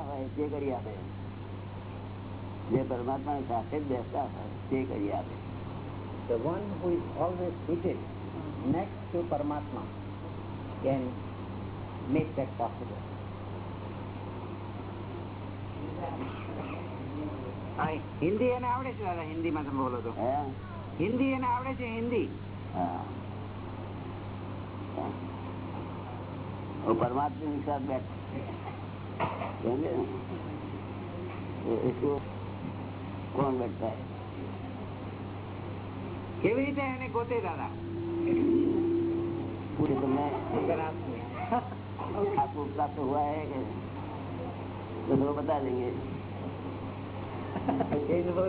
હોય કરી આપે. જે પરમાત્મા સાથે બેસતા હોય તે કરી આપે. The one who is always seated next to Paramatma Hindi એને આવડે છે દાદા હિન્દીમાં તમે બોલો છો હિન્દી એને આવડે છે હિન્દી. પરમાત્મા સાથે બેઠ के साथ बैठ समझे ना? तो इसको कौन बैठता है કેવી રીતે એને ગોતે દાદા पूरे तुमने अंतरात्मा आपको प्राप्त हुआ है कि तो वो बता देंगे He is, uh,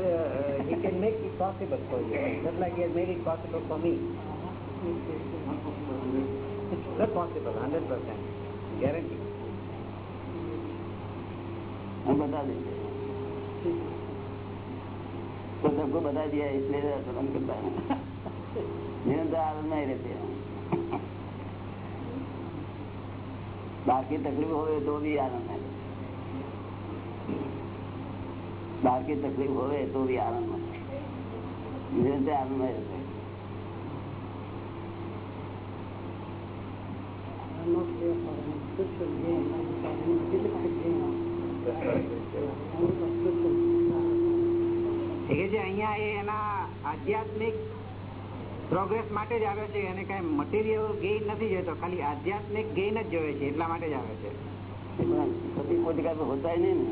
he can make it possible for you, just like he has made it possible for me. Not possible, hundred percent, guarantee. हम बता देंगे तो सबको बता दिया इसलिए हम करता है निरंतर आनंद में ही रहते हैं बाहर की तकलीफ हो तो भी आनंद है बाहर की तकलीफ हो तो भी आनंद है निरंतर आनंद में रहते हैं I'm not there for them. This should be in my family. This is my dream. અહીંયા એના આધ્યાત્મિક પ્રોગ્રેસ માટે જ આવ્યો છે અને કઈ મટીરિયલ ગેઇન નથી જોઈતો ખાલી આધ્યાત્મિક ગેઇન જ જોવે છે એટલા માટે જ આવે છે. હોતા નહીં ને.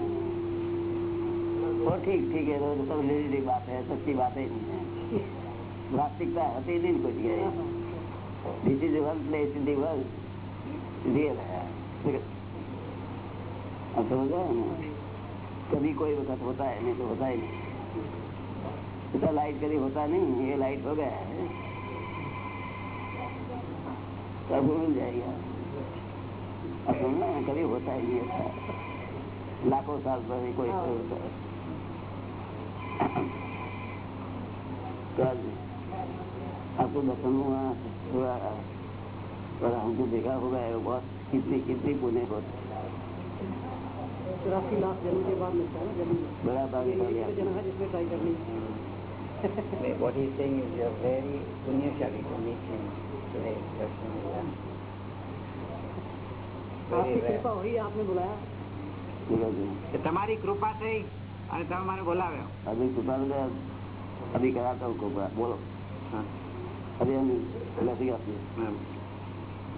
ઠીક ઠીક એ તો લેડી વાત હે સચી વાત હે વાસ્તવિકતા હતી નહીં કોઈ જગ્યાએ. This is one place in the world real कभी कोई वक्त होता है नहीं तो होता ही नहीं। ऐसा लाइट कभी होता नहीं ये लाइट हो गया है। सबको मिल जाएगा। है, कभी होता ही नहीं ऐसा। लाखों साल पर कोई होता है। आपको हुआ और हमको देखा होगा बहुत कितनी कितनी पुण्य होते चौरासी लाख जन्म के बाद मिलता है ना जन्म बड़ा भाग ये हो एक गया तो जन्म है जिसमें ट्राई करनी है What he is saying is you are very punyashali to meet him today, Darshan आपकी कृपा हुई आपने बुलाया बोलो जी કે તમારી કૃપા થઈ અને તમે મને બોલાવ્યો अभी कृपा में गया, अभी कराता हूँ कृपा बोलो हाँ।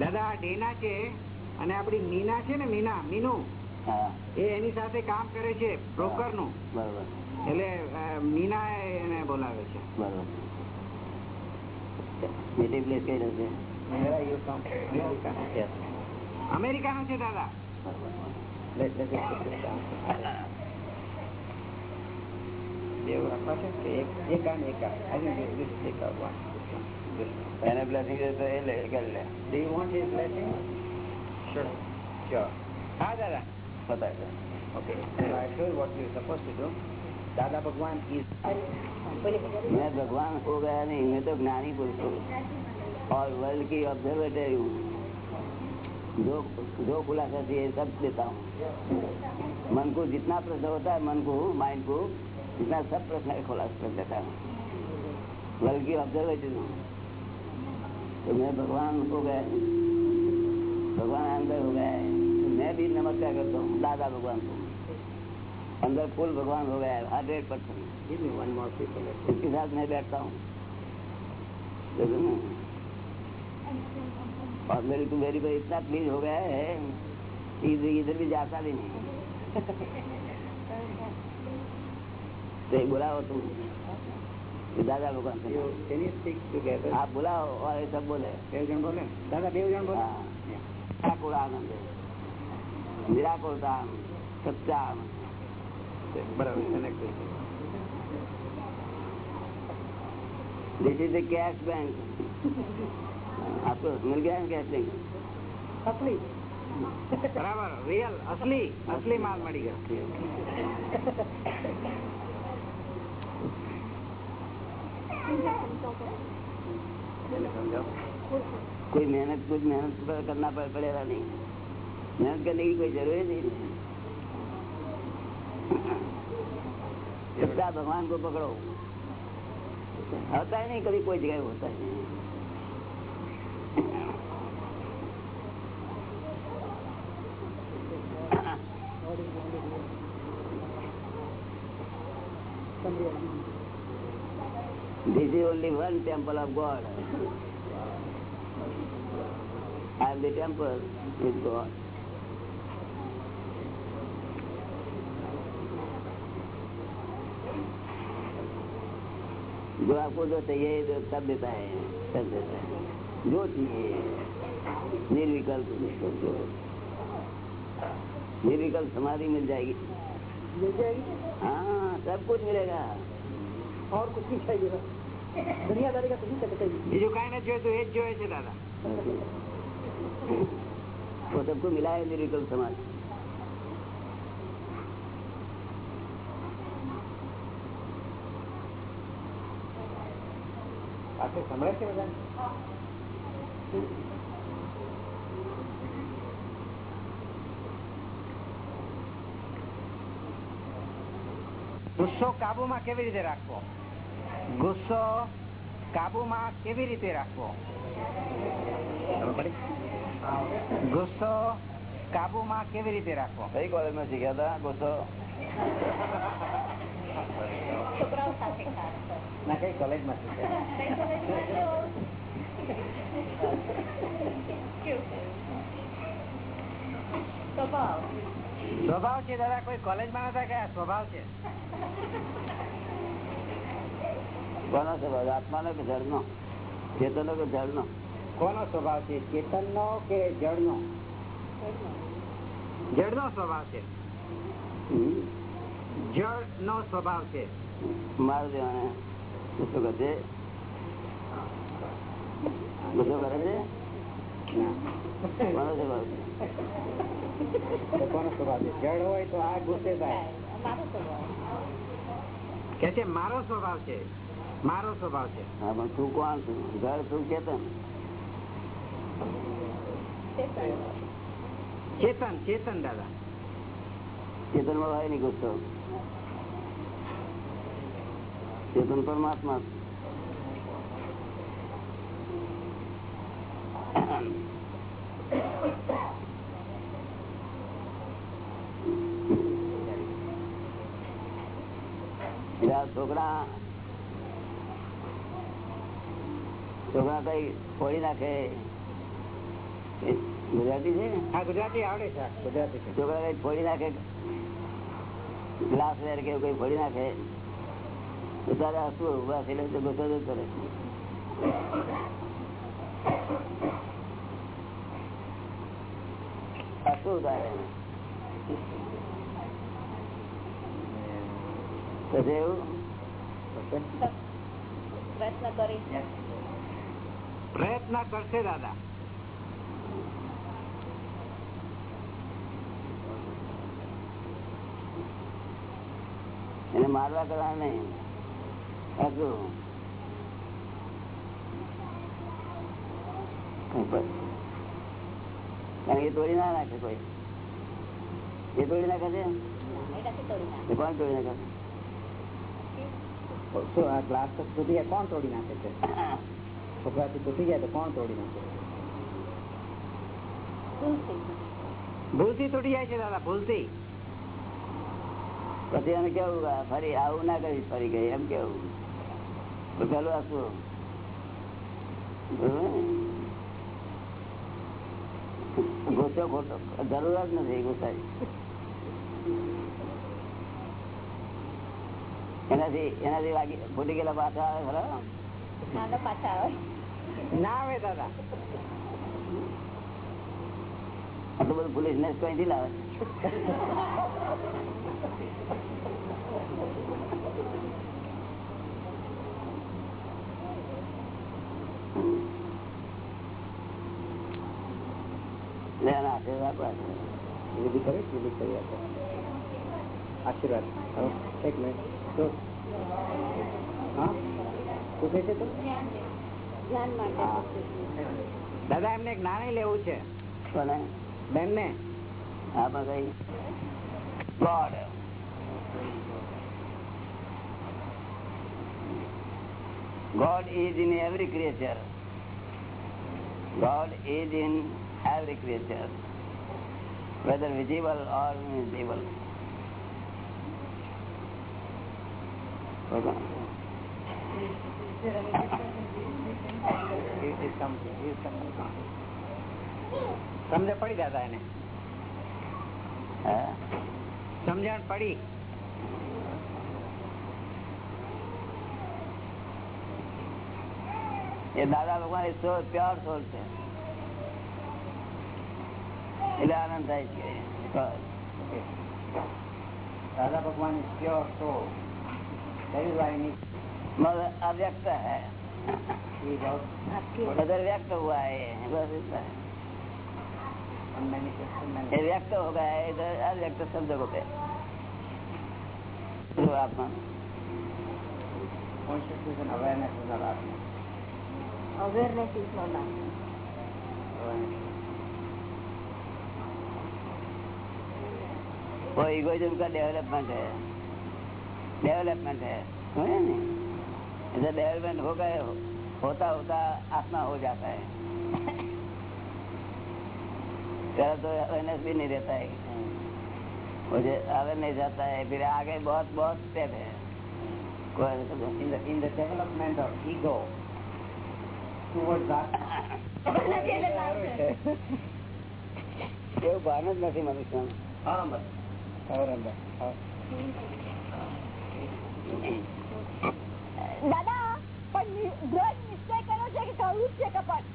દાદા આ ડેના છે અને આપડી મીના છે ને મીના મીનુ? એ એની સાથે કામ કરે છે બ્રોકરનું બરોબર. એટલે મીના એને બોલાવે છે. અમેરિકા નું છે? દાદા. બેવ રાખવા છે કે એક એક એક એને બ્લેસિંગ તો એ લે કરી લે Do you want his blessing? Sure. Sure. હા દાદા બતાવી દે Okay. Now I told what you're supposed to do. Dada Bhagwan is मैं भगवान हो गया नहीं मैं तो ज्ञानी पुरुष हूँ और वर्ल्ड की ऑब्जर्वेटरी हूँ जो जो खुलासा चाहिए सब देता हूँ मन को जितना प्रश्न होता है मन को माइंड को जितना सब प्रश्न का खुलासा कर देता हूँ वर्ल्ड की ऑब्जर्वेटरी हूँ तो मैं भगवान हो गया नहीं भगवान अंदर हो गया है तो मैं भी नमस्कार करता हूँ दादा भगवान को। अंदर फुल भगवान हो गया है हंड्रेड परसेंट. इसके साथ मैं बैठता हूँ। और मेरी तो मेरी भाई इतना प्लीज़ हो गया है कि इधर इधर भी जाता भी नहीं। तो बुलाओ तुम। દાદા ભગવાન આપ બોલાવો એ સબ બોલે બે જણ બોલે દાદા બે જણ બોલે નિરાકુળ આનંદ નિરાકુળતા સચ્ચા આનંદ બરાબર દિસ ઇઝ કેશ બેંક આપકો મિલ ગયા કેશ બેંક અસલી બરાબર રિયલ અસલી અસલી માલ મળી ગયો कोई मेहनत कुछ मेहनत पर करना पड़- पड़ेगा नहीं। मेहनत करने की कोई ज़रूरत ही नहीं सच्चा भगवान को पकड़ो। होता है नहीं कभी कोई जगह होता है नहीं। This is only one temple of God. Am the temple with God. जो आपको जो चाहिए जो सब देता है सब देता है जो चाहिए निर्विकल्प जो निर्विकल्प समाधि मिल जाएगी मिल जाएगी हाँ सब कुछ मिलेगा और कुछ नहीं चाहिए दुनियादारी का कुछ नहीं चाहिए બીજું કઈ નથી જોઈતું એ જ જોઈએ છે દાદા वो सबको मिला है निर्विकल्प समाज પાછું સંભળાય છે બધા ગુસ્સો કાબુમાં કેવી રીતે રાખવો ગુસ્સો કાબુમાં કેવી રીતે રાખવો? ગુસ્સો કાબુમાં કેવી રીતે રાખવો? કઈ કોલેજમાં શીખ્યા હતા? ગુસ્સો? ના કઈ કોલેજમાં શીખ્યા? સ્વભાવ. છે દાદા કોઈ કોલેજમાં નતા કયા સ્વભાવ છે. કોનો સ્વભાવ? આત્માનો કે જળનો ચેતનો કે જળનો કોનો સ્વભાવ છે? ચેતનનો કે જળનો જળ નો સ્વભાવ છે. હમ? જળ નો સ્વભાવ છે. મારું દેવાને ગુસ્સો કરે છે? ગુસ્સો કરે છે? કોનો સ્વભાવ છે? તો કોનો સ્વભાવ છે? જળ હોય તો આ ગુસ્સે થાય. કે છે? મારો સ્વભાવ છે. મારો સ્વભાવ છે. હા પણ તું કોણ છું? ઘર તું ચેતન ચેતન ચેતન દાદા. ચેતનમાં હોય નહીં ગુસ્સો ચેતન પરમાત્મા. છોકરા. છોકરા કઈ ફોડી નાખે? ગુજરાતી છે ને? ગુજરાતી આવડે છે ગુજરાતી છોકરા કઈ ફોડી નાખે? ગ્લાસ વેર કે એવું કઈ ફોડી નાખે? તો તારે હસવું ઊભા થઈને તો ગુસ્સો જ કરે. હસવું તારે પછી એવું? પ્રયત્ન કરશે દાદા. એને મારવા કરવા નહીં. કે એ તોડી ના નાખે કોઈ. એ તોડી નાખે છે? એ કોણ તોડી નાખે? કોણ તોડી નાખે છે? છોકરાથી તૂટી જાય તો કોણ તોડી નાખે? ભૂલથી. તૂટી જાય છે દાદા ભૂલથી. પછી એને કેવું ફરી આવું ના કરીશ ફરી ગઈ એમ કેવું? પેલું હસવું ગુસ્સો ખોટો જરૂર જ નથી ગુસ્સાની એનાથી એનાથી વાગી ફૂટી ગયેલા પાછા આવે ખરા? ના આવે આટલું બધું પોલીસ ને કઈ લાવે. આશીર્વાદ એક મિનિટ તો હા? શું કહે છે તો? દાદા એમને એક નાણે લેવું છે બેન ને આમાં કઈ God God is in every creature. God is in every creature, whether visible or invisible. Okay. સમજ પડી દાદા એને સમજણ પડી એ દાદા ભગવાન સોલ પ્યોર સોલ છે એટલે આનંદ થાય છે દાદા ભગવાन પ્યોર સોલ શરીર વાળી અવ્યક્ત હૈ नज़र व्यक्त हुआ है बस इतना व्यक्त हो गया है इधर अव्यक्त सब जगह पे। आत्मा अवेयरनेस अवेयरनेस वो का डेवलपमेंट है। डेवलपमेंट है। नहीं? ऐसा डेवलपमेंट हो गए होता होता आत्मा हो जाता है पहले तो अवेयरनेस भी नहीं रहता है मुझे अवेयरनेस जाता है फिर आगे बहुत बहुत स्टेप है कोई In the in the development of ego towards Atma, એવું ભાન જ નથી મનુષ્યનું હા મત ખબર અંદર દાદા પણ દ્રઢ નિશ્ચય કર્યો છે કે કડું છે કપટ?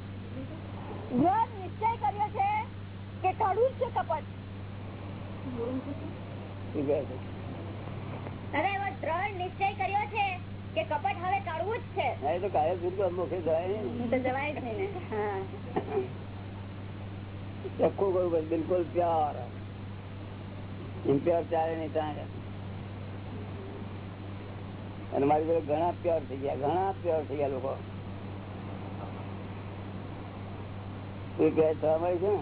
દ્રઢ નિશ્ચય કર્યો છે કે કડું છે કપટ? દાદા એવો દ્રઢ નિશ્ચય કર્યો છે કે કપટ હવે કડવું જ છે. તો કાલે સુધી મુખે જવાય તો જવાય જ નહીં બિલકુલ પ્યોર. ઇમ્પ્યોર ચાલે નહીં ચાલે અને મારી જોડે ઘણા પ્યોર થઈ ગયા, ઘણા પ્યોર થઈ ગયા લોકો. તું કહે થવા મળી છે ને?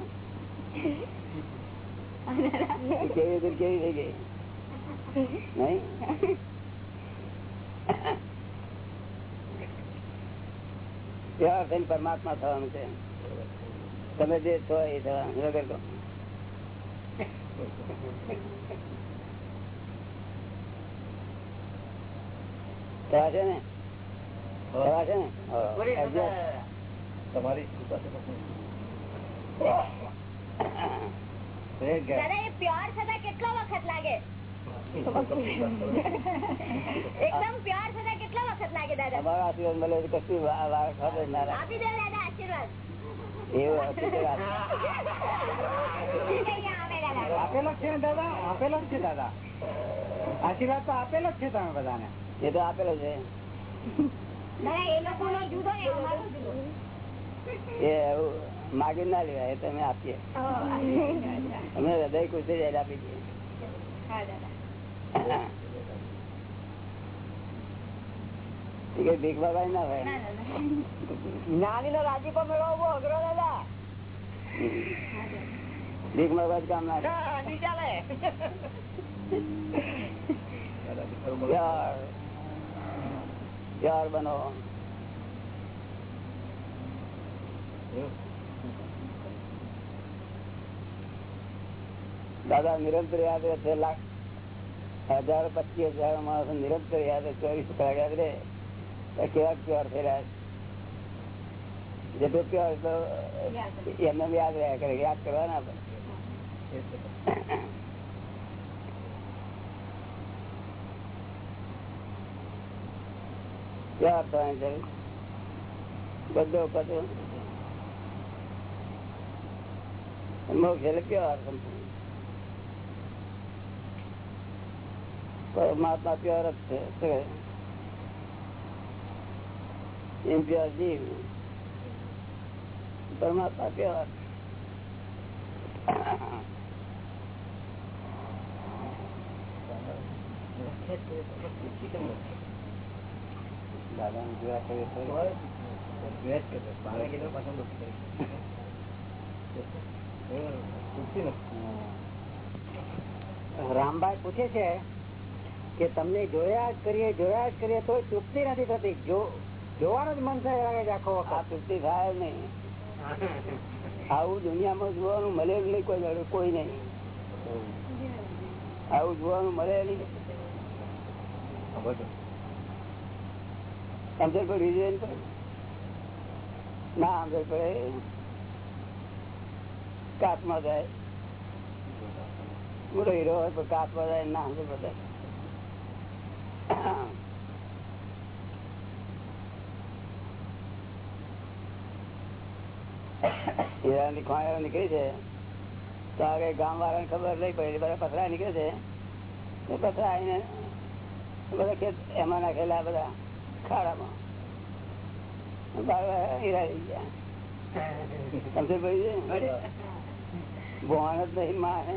એ કેવી રીતે, કેવી થઈ ગઈ? નહીં? પ્યોર થઈને પરમાત્મા થવાનું છે. તમે જે છો એ થવાનું વગર કહો. થવા છે ને થવા છે ને હા. Adjust. તમારી દાદા એ પ્યોર થતા કેટલો વખત લાગે એકદમ પ્યોર થતા કેટલો વખત લાગે દાદા અમારો આશીર્વાદ મળે તો કશું વા- વા- ખબર ના રાખે. આપી દો દાદા આશીર્વાદ એવું આશીર્વાદ. અહીંયા આવે દાદા આપેલો જ છે ને દાદા આપેલો જ છે દાદા આશીર્વાદ તો આપેલો જ છે તમે બધાને એ તો આપેલો છે. એ લોકો નો જુદો ને અમારો જુદો. એ એવું માગી ના લેવાય તમે આપીએ. અમે હૃદય ખુશી જાય આપી દઈએ. ભીખ બાબા ના હોય? ના દાદા. જ્ઞાની નો રાજીપો મેળવો બહુ અઘરો દાદા? ભીખ બાબા જ કામ ના. ચાલે પ્યાર બનો. દાદા નિરંતર યાદ રહે લાખ હજાર પચીસ હજાર માણસો નિરંતર યાદ રહે. ચોવીસ કલાક યાદ રહે. કેવા પ્યોર થઈ રહ્યા છે. જેટલું પ્યોર તો એમને યાદ રહ્યા કરે. યાદ કરવાના આપણે ક્યાં આપવાની છે? બધો કચરો મોક્ષ એટલે કયો અર્થ પરમાત્મા પ્યોર જ છે ઇમ્પ્યોર જીવ. પરમાત્મા પ્યોર. Thank you. દાદા જોયા કરે તો રામભાઈ પૂછે છે કે તમને જોયા જ કરીએ જોયા જ કરીએ તો તૃપ્તિ નથી થતી. જો જોવાનું જ મન થાય લાગે છે આખો વખત. તૃપ્તિ થાય નહીં. આવું દુનિયામાં જોવાનું મળે નહીં કોઈ કોઈ નહીં. આવું જોવાનું મળે નહીં. સમજણ પડી જાય ને ના સમજણ પડે કાચમાં જાય. મોટો હીરો હોય પણ કાચમાં જાય ના સમજણ પડે હીરાની ખોવાયો નીકળી છે. તો આગળ ગામ વાળાને ખબર નહીં પડી બધા પથરા નીકળે છે. પથરા આવીને બધા એમાં નાખેલા બધા ખાડામાં જ નહીં મારે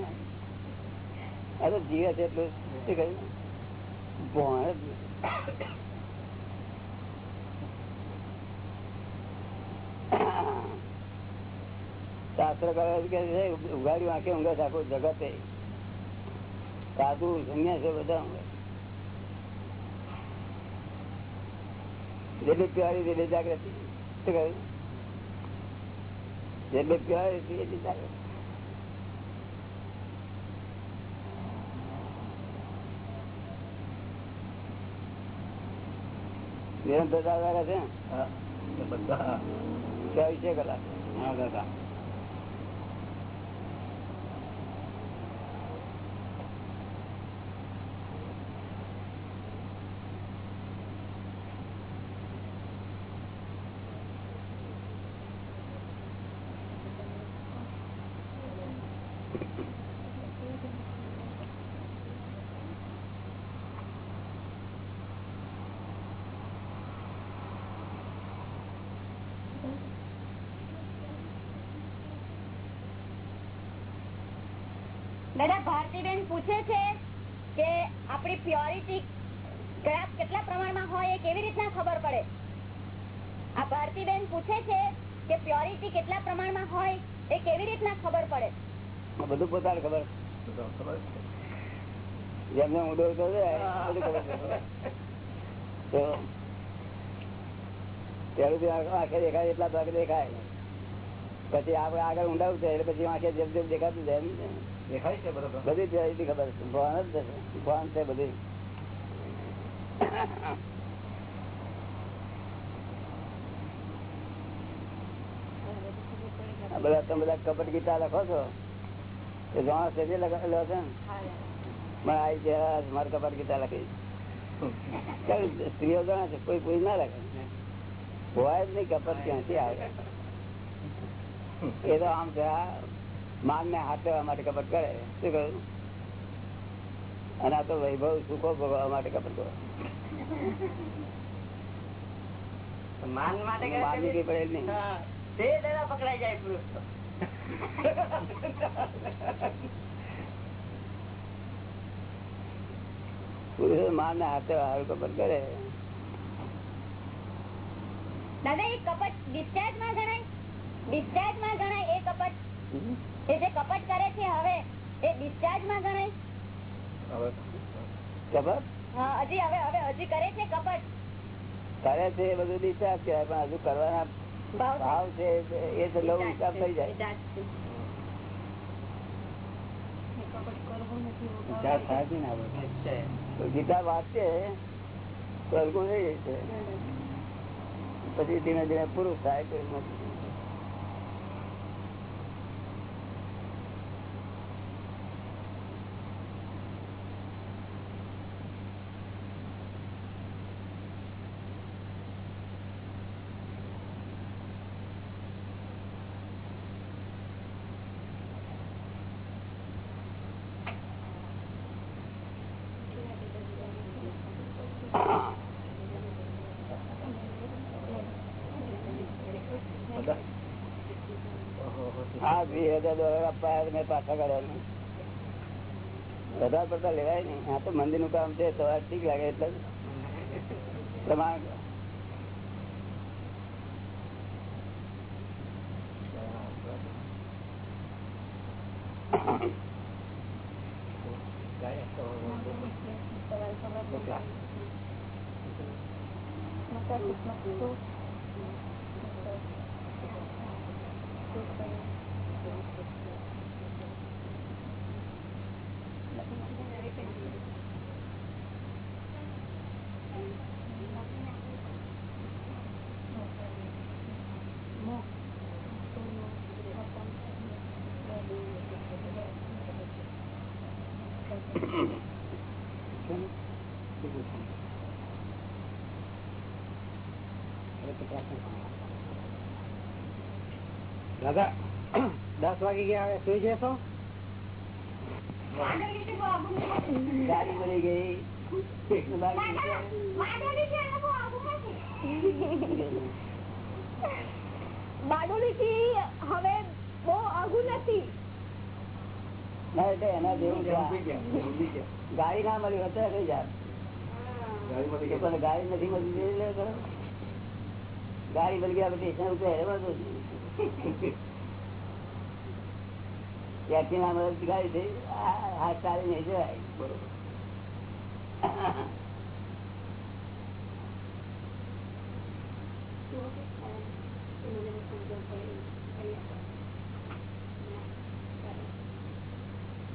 અરે જીવે છે એટલું શું કહ્યું ભોણ જ શાસ્ત્ર કે ઉગાડ્યું આંખે ઊંઘે આખું જગતે. સાધુ, સંન્યાસ બધા ઊંઘે. જેટલી પ્યારી એટલી જાગૃતિ. શું કહ્યું? જેટલી પ્યારી એટલી જાગૃતિ. નિરંતર દાદા છે? ચોવીસે કલાક હા દાદા દાદા ભારતીબેન પૂછે છે કે આપણી પ્યોરિટી કયા કેટલા પ્રમાણમાં હોય એ કેવી રીતના ખબર પડે આ ભારતીબેન પૂછે છે કે પ્યોરિટી કેટલા પ્રમાણમાં હોય એ કેવી રીતના ખબર પડે બધું પોતાને ખબર જેમને ઊંડો છે, છે. આંખ- દેખાય એટલા ભાગ દેખાય પછી આપડે આગળ ઊંડાવું છે એટલે પછી આંખે જેમ જેમ દેખાતું જાય એમ. દેખાય છે બરોબર બધી પ્યોરિટી ખબર છે ભાન જ છે ભાન છે બધી આ બધા તમે બધા કપટ ગીતા લખો છો એ જાણો છે તે લખેલો છે ને મને આ ઇતિહાસ મારે કપટ ગીતા લખી કારણ કે સ્ત્રીઓ ગણા છે કોઈ કોઈ ના લખે હોય જ નહીં કપટ ક્યાંથી આવે એ તો આમ છે આ માન ને હાથ લેવા માટે કપટ કરે શું કહ્યું? અને આ તો વૈભવ સુખો ભોગવવા માટે કપટ કરો. માન માટે પકડાઈ જાય પુરુષ તો. માન ને હાથે હારું કપટ કરે. દાદા એ કપટ ડિસ્ચાર્જમાં ગણાય ડિસ્ચાર્જમાં ગણાય એ કપટ? એ જે કપટ કરે છે હવે એ ડિસ્ચાર્જમાં ગણાય કપટ? હજી હવે હવે હજી કરે છે કપટ? કરે છે એ બધું ડિસ્ચાર્જ કહેવાય પણ હજુ કરવાના ભાવ ભાવ છે એ તો લવ હિસાબ થઈ જાય. છે. ને આ બધો. તો ગીતા વાંચે તો હલકું થઈ જાય છે. પછી ધીમે ધીમે પૂરું થાય તો હા વીસ હજાર ડોલર અપાયા મેં પાછા કાઢ્યા વધારે પડતા લેવાય નહીં. આ તો મંદિરનું કામ છે, સવાર ઠીક લાગે એટલે પ્રમાણ દસ વાગી ગયા હવે સુઈ જશો ગાડી મળી ગઈ બાકી બારડોલી થી હવે બહુ આઘું નથી. ના એટલે એના જેવું છે. આ. ગાડી ના મળી અત્યારે કઈ જાય પણ ગાડી નથી મળી એટલે કરો. ગાડી મળી ગયા પછી ત્યાંથી ના મદદ ગાડી થઈ આ- ચાલી નહીં જવાય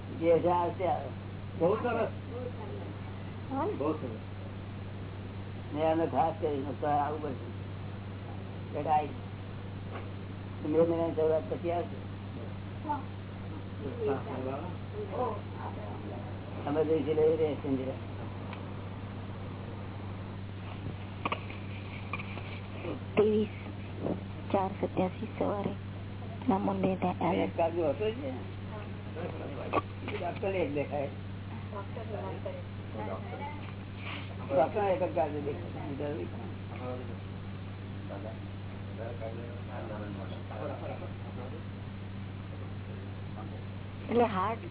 જે છે આવશે આવે. બહુ સરસ. બહુ સરસ. મેં અમે ખાસ કરીને તો આવું પડશે બે મહિના શરૂઆત પછી આવશે. ત્રેવીસ ચાર સત્યાસી સવારે નામુંડે એક કાજુ હતો જ ને? ડોક્ટર એક દેખાય. ડોક્ટર એટલે હાર્ટ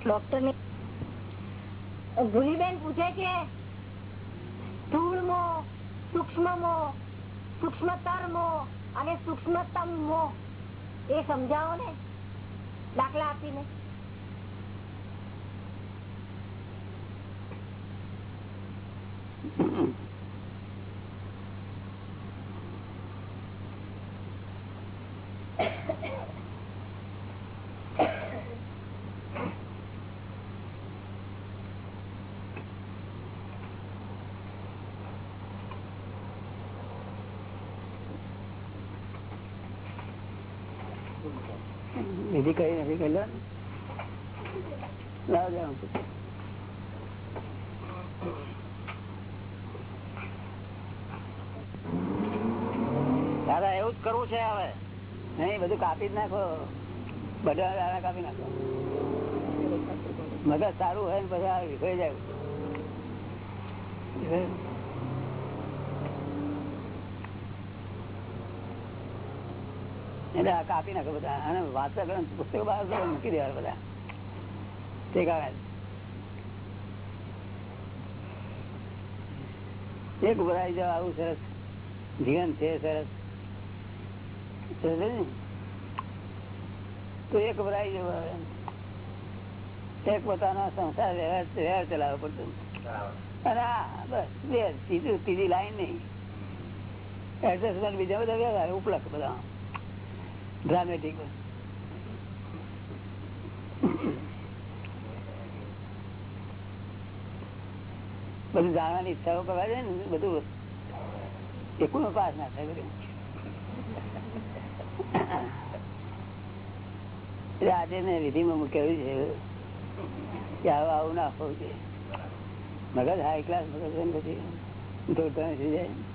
ડોક્ટર ને ભૂલીબેન પૂછે છે સ્થૂળ મો સૂક્ષ્મતરમો અને સૂક્ષ્મતમ એ સમજાવો ને, દાખલા આપીને. વિધિ કઈ નથી. દાદા, એવું જ કરવું છે હવે. નહીં, બધું કાપી જ નાખો. બધા દાડા કાપી નાખો. મગજ સારું હોય ને બધા વિખાઈ જાય. એટલે કાપી નાખો બધા. અને વાંચતા કરો પુસ્તકો બહાર કરો, મૂકી દેવા બધા. તે કારણે એક ભરાઈ જાવ આવું સરસ. જીવન છે સરસ. તો એક ભરાઈ જવું એક પોતાનો સંસાર વ્યવહાર વ્યવહાર ચલાવવો પડતો. અને બસ બે સીધું સીધી લાઈન નહીં. એડજસ્ટમેન્ટ બીજા બધા વ્યવહાર ઉપલબ્ધ બધા ડ્રામેટિક બધું જાણવાની ઈચ્છાઓ કરવા જાય ને, બધું એકુનો પાસ ના થાય બધું. એટલે આજે મેં વિધિમાં મૂકેલું છે કે આવું આવું ના હોવું જોઈએ. મગજ હાઈ ક્લાસ મગજ પછી દોડતા થઈ જાય.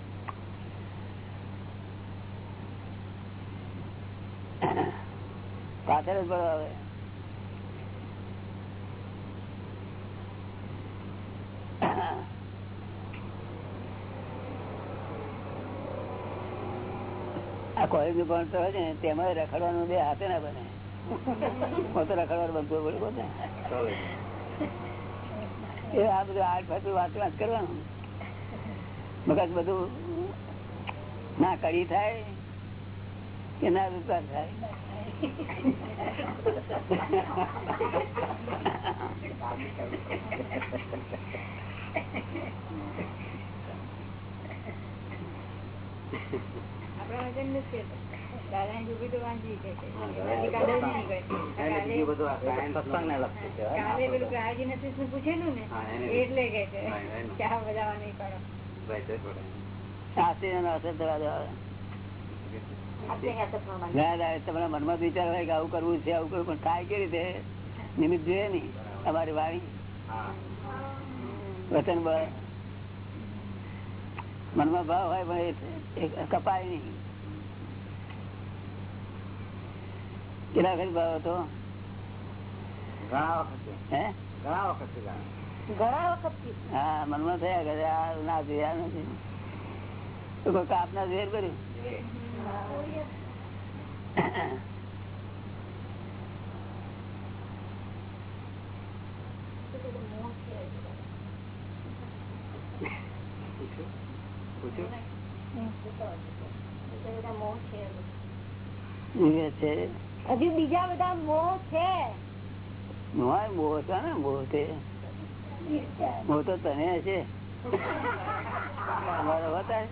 પાછળ જ પડો આવે આ કોલેજનું પણ હોય ને, તેમાં રખડવાનું બે હાથે ના બને. હું તો રખડવાનું બનતું પડે, પોતે. એ આ બધું આઠ પાછું વાત વાત કરવાનું. મગજ બધું ના કડી થાય, કે ના રૂપા થાય. પૂછેલું ને એટલે કે તમારા મનમાં વિચાર હોય કે આવું કરવું છે આવું કરવું પણ થાય કેવી રીતે? નિમિત્ત જોઈએ ને અમારી વાણી. વચન બળ મનમાં ભાવ હોય પણ એ- કપાય નહીં. કેટલા વખત ભાવ હતો? ઘણા વખત હે? ઘણા વખત મનમાં થયા કરે આ ના જોઈએ નથી કોઈ કાપ ઝેર કર્યું? હજુ બીજા બધા મોહ છે મોહ મોહ છે ને મોહ તે મોહ તો તને છે અમારો હોતા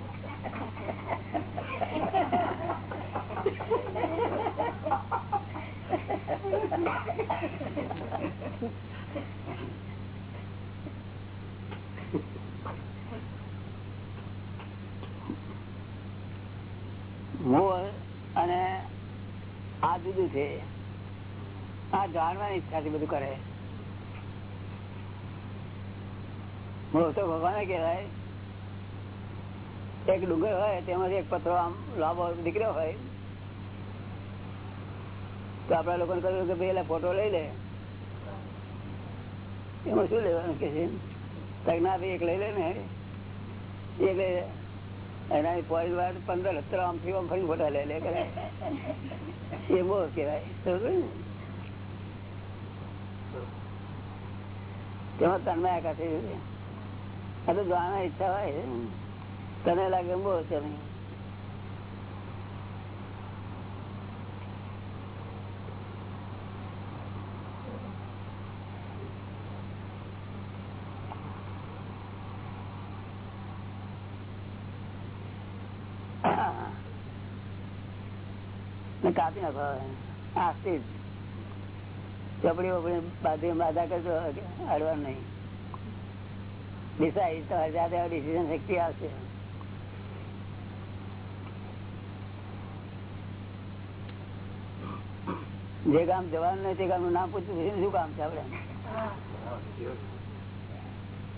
મોહ અને આ જુદું છે આ જાણવાની ઈચ્છાથી બધું કરે. તો ભગવાને કહેવાય એક ડુંગર હોય, તેમાંથી એક પથરો આમ લાંબો નીકળ્યો હોય, તો આપડા લોકોને કહ્યું કે ભાઈ ફોટો લઈ લે. એમાં શું લેવાનું કે છે? ના ભાઈ એક લઈ લે ને. એક લઈ એના પોઈન્ટ વાર પંદર સત્તર આમથી આમ ફરી ફોટા લઈ લે કરે. એ બહુ કહેવાય? તેમાં તન્મય કાઢી આ તો જાણવા ઈચ્છા હોય. તને લાગે બહુ છે કાપી નાખો આસ્તી ચોપડી વપડી બાંધી બાધા કરજો અડવા નહીં. ડિસાઈડ, તમારી જાતે ડિસિઝન શક્તિ આવશે. જે ગામ જવાનું નથી તે ગામનું નામ પૂછ્યું શું કામ છે આપડે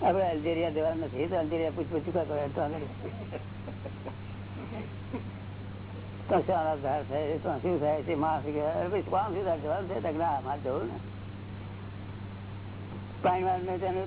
આપડે અલ્જેરિયા જવાનું નથી, તો અલ્જેરિયા પૂછપૂછ ચુકા કરે તો આગળ તો થાય? પછી જવાનું છે? ના ને. પાણી વાર ને તેનું?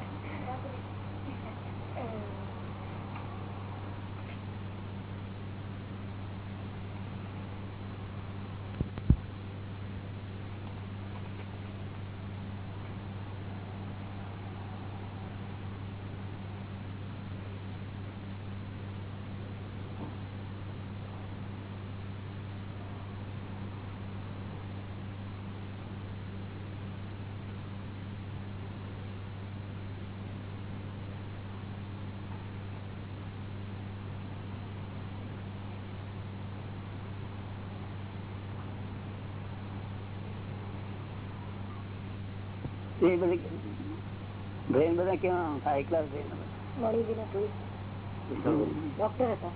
એ બધી બ્રેન બધા કેવા હાઈ ક્લાસ બ્રેન ડોક્ટર હતા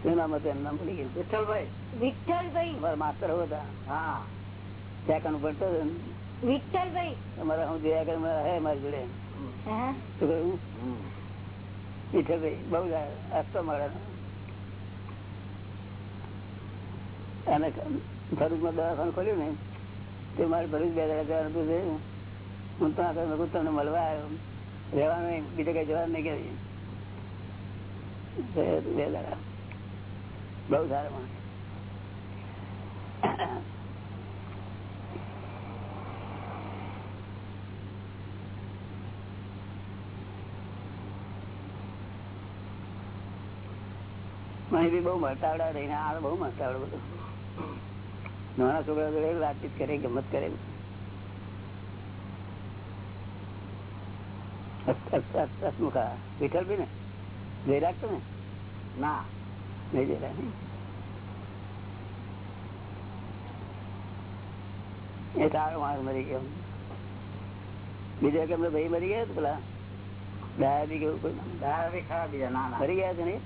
શું નામ હતું એનું નામ ભૂલી ગયું વિઠ્ઠલભાઈ વિઠ્ઠલભાઈ અમારા માસ્તર હતા હા ત્યાં ભણતો હતો ને. વિઠ્ઠલભાઈ તમારા હું જોયા કરે મારા હે મારી જોડે હા શું કહ્યું હમ. વિઠ્ઠલભાઈ બહુ હસતો મારા અને ભરૂચમાં દવાખાનું ખોલ્યું ને તે મારે ભરૂચ બે દાડા જવાનું હતું તે હું તો આગળ મેં તમને મળવા આવ્યો. રહેવાનું બીજે કઈ જવાનું નહીં કે બે બે દાડા બહુ સારા માણસ. માહિતી બહુ મળતાવડા રહીને, આ બહુ મળતાવડો બધું. નાના છોકરા જોડે વાતચીત કરે, ગમત કરે. હસમુખા વિઠ્ઠલ બી ને? જઈ રાખતો ને? ના. નહીં જઈ રાખ એ સારો માણસ મરી ગયો. બીજા કે ભાઈ મરી ગયા પેલા? ડાયા બી કેવું ડાયા બી ખરા બીજા ના ના. મરી ગયા છે ને?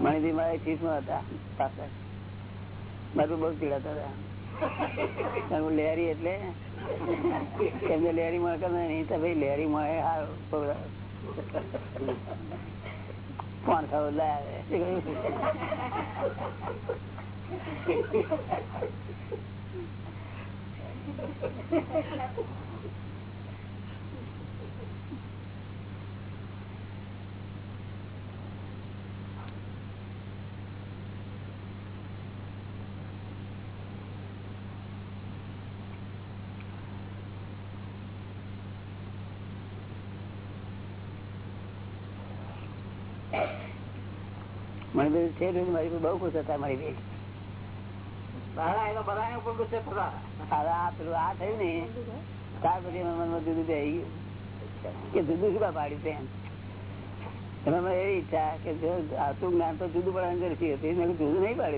મણિજી મારા ચીફમાં હતા પાછળ. મારું બહુ ચીડાતા હતા. લેરી એટલે એમને લેરી માં કે નહીં તો ભાઈ લેરી માં હારો ફોન ખાવ લાવે મને બધું છે ને મારી પર બહુ ખુશ હતા મારી બેન દાદા એ તો બધા ઉપર ગુસ્સે થતા હવે આ પેલું આ થયું ને ત્યાર પછી મારા મનમાં જુદું બે આવી ગયું કે જુદું શું કા પાડ્યું છે એમ એમાં મને એવી ઈચ્છા કે જો આતું જ્ઞાન તો જુદું પડવાની જરૂર હતી મેં કીધું જુદું નહીં મારી મેં ખુશ હતા, મારી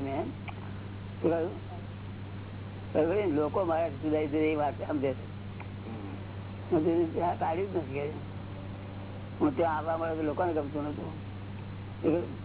ને? લોકો મારા જુદા એ વાત સમજે છે. કાઢ્યું જ નથી. હું ત્યાં આવવા મળે લોકોને ગમતું નતું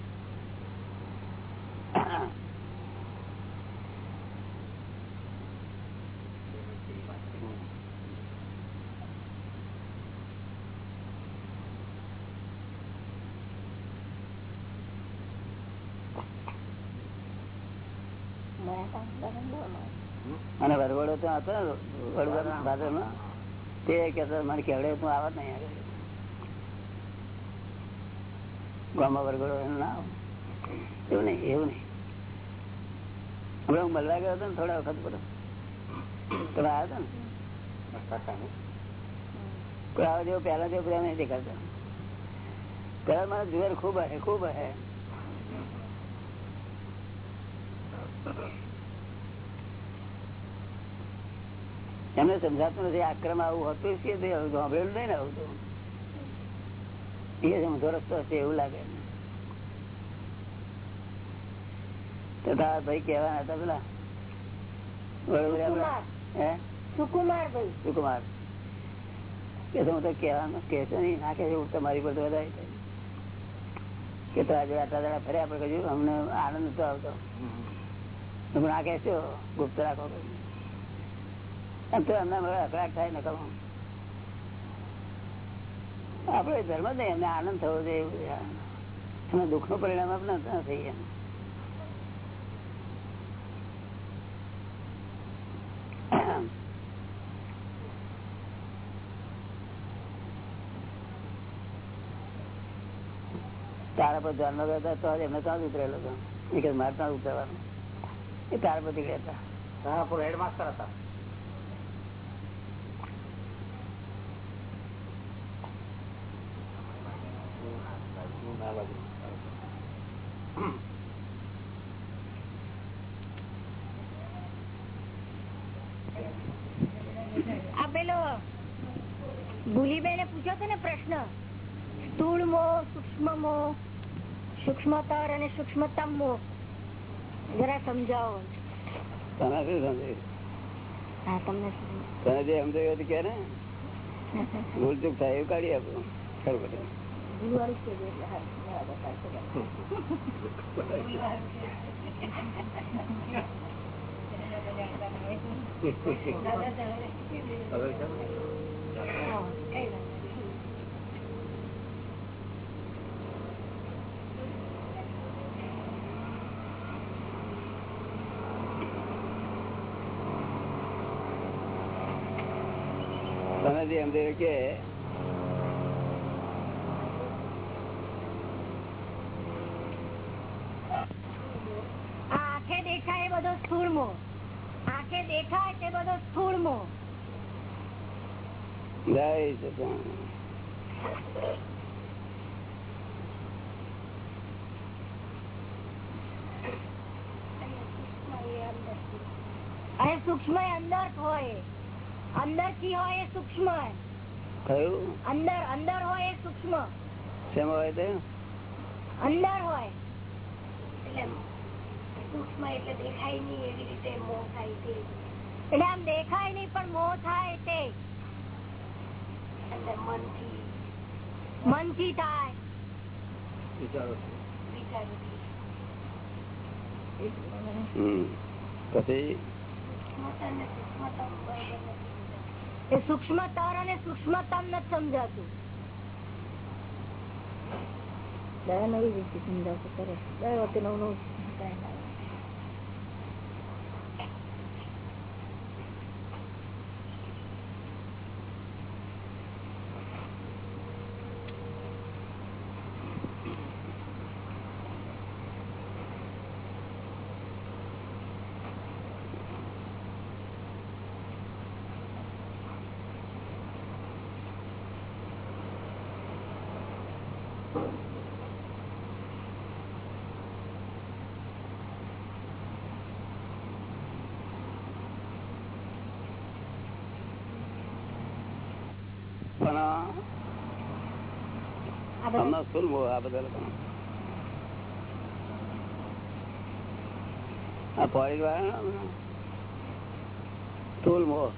કહેતો મને કેવડે તું આવત નહીં ગામમાં વરગડો ના એવું નહીં એવું નહીં. હમણાં હું મળવા ગયો હતો ને, થોડા વખત બધો તમે આવ્યા હતા ને? આવા જેવો પહેલા જેવો નહીં દેખાતો. પેલા મારા જુવેર ખૂબ હે ખૂબ હે. એમને સમજાતું નથી. આક્રમ આવું હોતું છે સાંભળેલું નહીં ને આવું એ સમજો રસ્તો હશે એવું લાગે. ભાઈ કેવાના હતા પેલા. સુકુમાર ભાઈ. સુકુમાર. કે તો હું તો કેવાનું કેશો નહીં? ના કહેશો હું તમારી પર વધારે કે તો આજે આટલા દાડા ફર્યા આપણે કહ્યું અમને આનંદ નતો આવતો. હું ના કહેશો? ગુપ્ત રાખો કહ્યું. ને આપણે ધર્મ જ એમને આનંદ થવો જોઈએ. એમાં દુઃખનું પરિણામ આપણે ન થઈ તારા પર ધ્યાન ન રહેતા તો એમને ત્યાં જ ઉતરેલો હતો મારે ત્યાં ઉતરવાનું? એ તારા પર ગયા હતા હેડમાસ્ટર હતા. આ પેલો ભૂલીબેને પૂછ્યો હતો ને પ્રશ્ન? સ્થૂળ મો સૂક્ષ્મ મો સૂક્ષ્મતર અને સૂક્ષ્મતમ મો જરા સમજાવો. તને શું સમજાયું? તને જે સમજાયું હતું કે ને? ભૂલ ચૂક થાય એવું કાઢી આપો. ખરું બધું તને જે સમજાયું કે સ્થૂળ મોહ આંખે દેખાય તે બધો સ્થૂળ મોહ જય સચિદાનંદ. અને સૂક્ષ્મ એ અંદર હોય અંદરથી હોય એ સૂક્ષ્મ કયું અંદર અંદર હોય એ સૂક્ષ્મ શેમાં હોય તે અંદર હોય એટલે આમ દેખાય નહીં પણ મોહ થાય તે મનથી થાય. હમ. પછી? એ સૂક્ષ્મતર અને સૂક્ષ્મતમ નથી સમજાતું. દયા નવી રીતે સમજાવતું કરે. દર વખતે નવું નવું પણ આ શું મોહ આ બધા લોકો આ પોઈન્ટ વાળા સ્થૂલ મોહ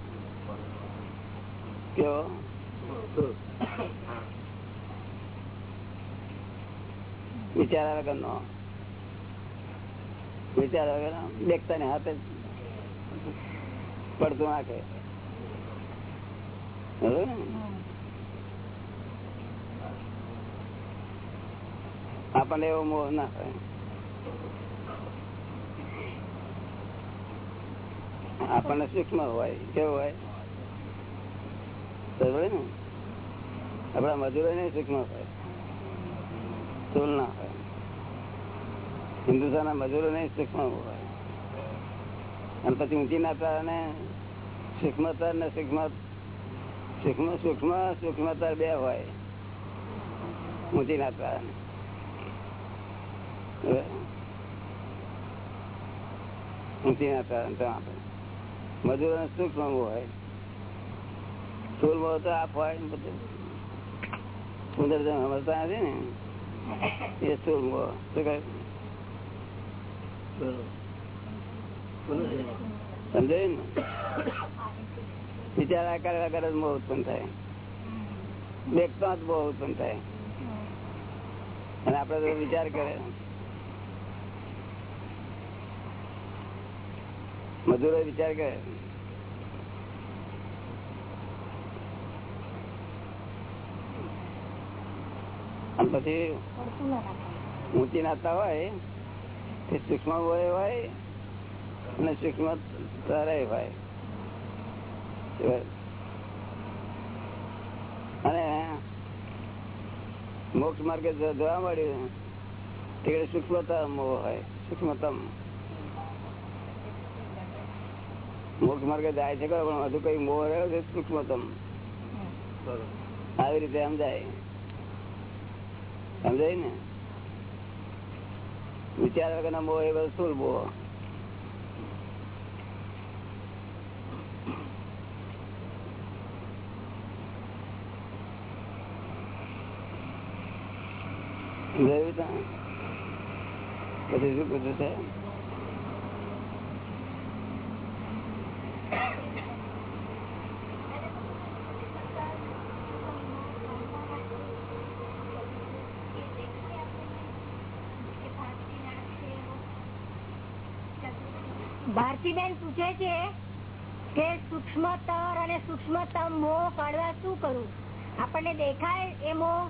વગર નો? વિચાર વગર દેખતા ને? હાથે પડતું નાખે. બરોબર ને? આપણને એવો મોહ ના હોય આપણને સૂક્ષ્મ હોય, કેવું હોય? ને. આપડા મજૂરો ને સૂક્ષ્મ હોય. સ્થૂલ ના હોય. હિન્દુસ્તાન મજૂરો ને સૂક્ષ્મ હોય. અને પછી ઊંચી નાતા ને સૂક્ષ્મતર ને સૂક્ષ્મ સૂક્ષ્મ સૂક્ષ્મ સૂક્ષ્મતર બે હોય. ઊંચી નાતા મજૂરો ને સૂક્ષ્મ હોય? બહુ તો આપ હોય બધું. સુંદર સમજતા નથી ને, એ બહુ શું કહે? સમજાયું ને? વિચાર કર્યા વગર જ ઉત્પન્ન થાય. દેખતા જ બહુ ઉત્પન્ન થાય. અને આપડે તો વિચાર કરે મજૂરો વિચાર કરે. અને પછી ઊંચી નાતા હોય, તે સૂક્ષ્મ હોય અને સૂક્ષ્મ અને મોક્ષ માર્ગે જોવા મળ્યું, તે સૂક્ષ્મતમ હોય, સૂક્ષ્મતમ. મોક્ષ માર્ગે જાય છે ખરો, પણ હજુ કઈ મોહ રહ્યો છે સૂક્ષ્મતમ. આવી રીતે સમજાય. સમજાય ને? વિચાર વગરના મોહ એ બધું સ્થૂલ મોહ? પછી શું કીધું છે ભારતીબેન પૂછે છે કે સૂક્ષ્મતર અને સૂક્ષ્મતમ મોહ કાઢવા શું કરવું આપણને દેખાય એ મોહ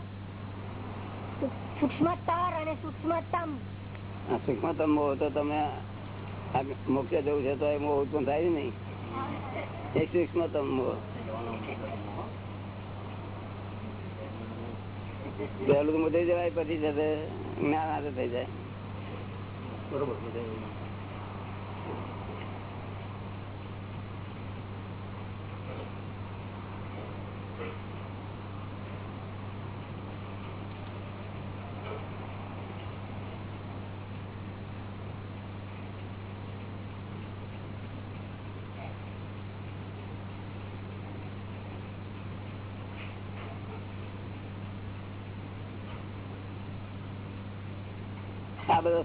સૂક્ષ્મતર અને સૂક્ષ્મતમ. સૂક્ષ્મતમ મોહ તો તમે મુખ્ય જવું છે તો એ મોહ ઉત્પન્ન થાય નહીં. એ સૂક્ષ્મતમ મોહ પેલું તો મુદ્દે જવાય પછી જશે. જ્ઞાન હાથે થઈ જાય.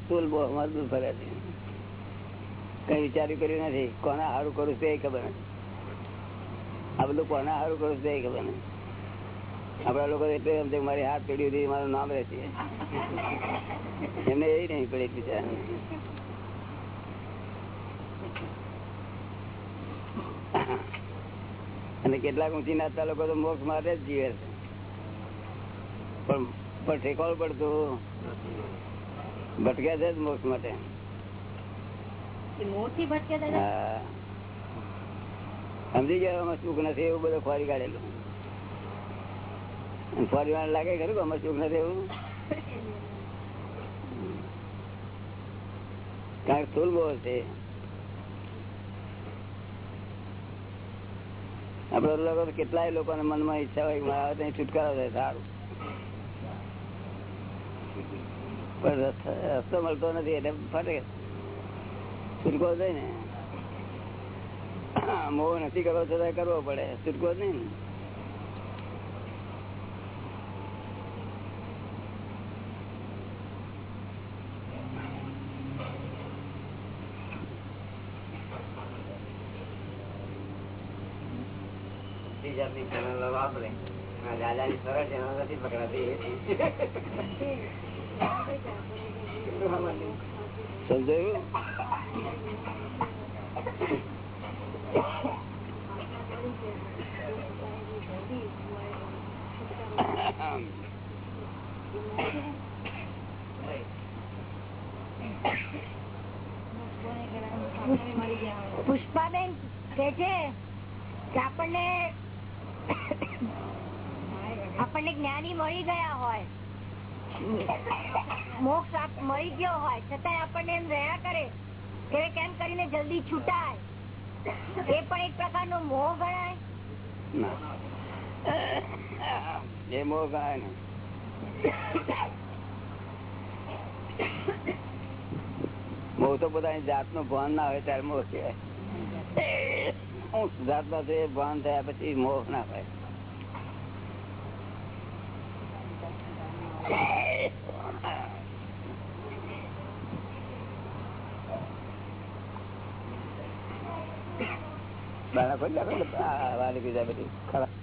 બહુ મજબૂત ફરે છે. કઈ વિચાર્યું કર્યું નથી. કોના સારું કરું તે ખબર નથી. આ બધું કોના સારું કરું તે ખબર નથી. આપડા લોકો મારી હાથ પેઢી મારું નામ રહેશે. એમને એ નહીં પડે બીજા અને કેટલાક ઊંચી નાચતા લોકો તો મોક્ષ માટે જ જીવે છે. પણ ઠેકાણું પડતું. ભટક્યા છે મોક્ષ માટે. સમજી ગયા સુખ નથી એવું બધું ફરી કાઢેલું. ફરી વાર લાગે ખરું કે આમાં સુખ નથી એવું? કારણ કે સ્થૂલ બહુ છે. આપડે લોકો કેટલાય લોકોને મનમાં ઈચ્છા હોય કે મારા ત્યાં છુટકારો થાય સારું. પણ રસ્તો- મળતો નથી એટલે ફટે. છૂટકો થાય ને. મોહ નથી કરવો છતાં કરવો પડે. છૂટકો જ નહીં ને. દાદાની સરળ ચેનલ નથી પકડાતી. સમજાયું? પુષ્પાબેન કે છે કે આપણને આપણને જ્ઞાની મળી ગયા હોય. મોક્ષ મળી ગયો હોય છતાં આપણને એમ રહ્યા કરે કે કેમ કરીને જલ્દી છૂટાય? એ પણ એક પ્રકારનો મોહ ગણાય. એ મોહ ગણાય ને મોહ તો પોતાની જાતનું ભાન ના હોય ત્યારે મોહ કહેવાય. સુધાર્થમાં છું ભાન થયા પછી મોહ ના હોય. બાળકો વાલી પીધા બધી ખરાબ